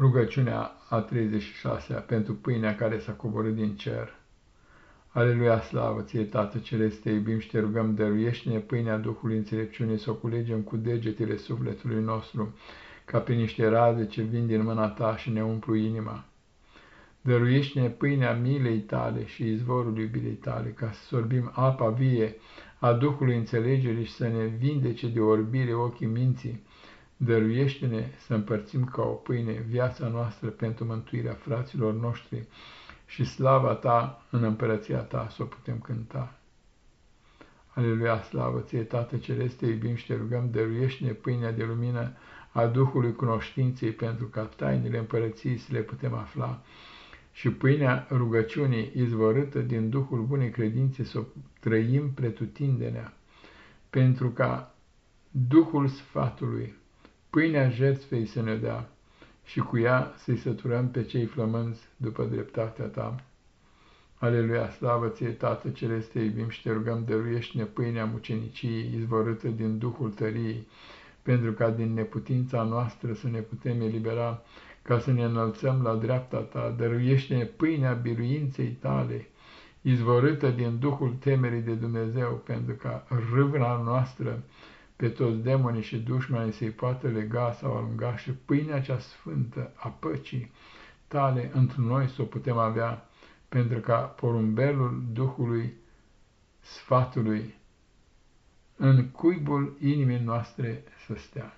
Rugăciunea a 36-a pentru pâinea care s-a coborât din cer. Aleluia, slavă ție, Tată Celeste, te iubim și te rugăm, dăruiește-ne pâinea Duhului înțelepciunii, să o culegem cu degetele sufletului nostru, ca prin niște raze ce vin din mâna ta și ne umplu inima. Dăruiește-ne pâinea milei tale și izvorul iubirii tale, ca să sorbim apa vie a Duhului înțelegerii și să ne vindece de orbire ochii minții, Dăruiește-ne să împărțim ca o pâine viața noastră pentru mântuirea fraților noștri și slava ta în împărăția ta să o putem cânta. Aleluia, slavă ție, Tată Celeste, iubim și te rugăm, dăruiește-ne pâinea de lumină a Duhului cunoștinței pentru ca tainele împărăției să le putem afla și pâinea rugăciunii izvorâtă din Duhul bunei credințe să o trăim pretutindenea, pentru ca Duhul sfatului Pâinea jertfei să ne dea și cu ea să-i săturăm pe cei flămânzi după dreptatea ta. Aleluia, slavă ție, Tată Celeste, iubim și te rugăm, dăruiește-ne pâinea muceniciei izvorâtă din Duhul tăriei, pentru ca din neputința noastră să ne putem elibera, ca să ne înălțăm la dreapta ta, dăruiește-ne pâinea biruinței tale, izvorâtă din Duhul temerii de Dumnezeu, pentru ca râvna noastră pe toți demonii și dușmanii să-i poată lega sau alunga și pâinea cea sfântă a păcii tale într noi să o putem avea, pentru ca porumbelul Duhului sfatului în cuibul inimii noastre să stea.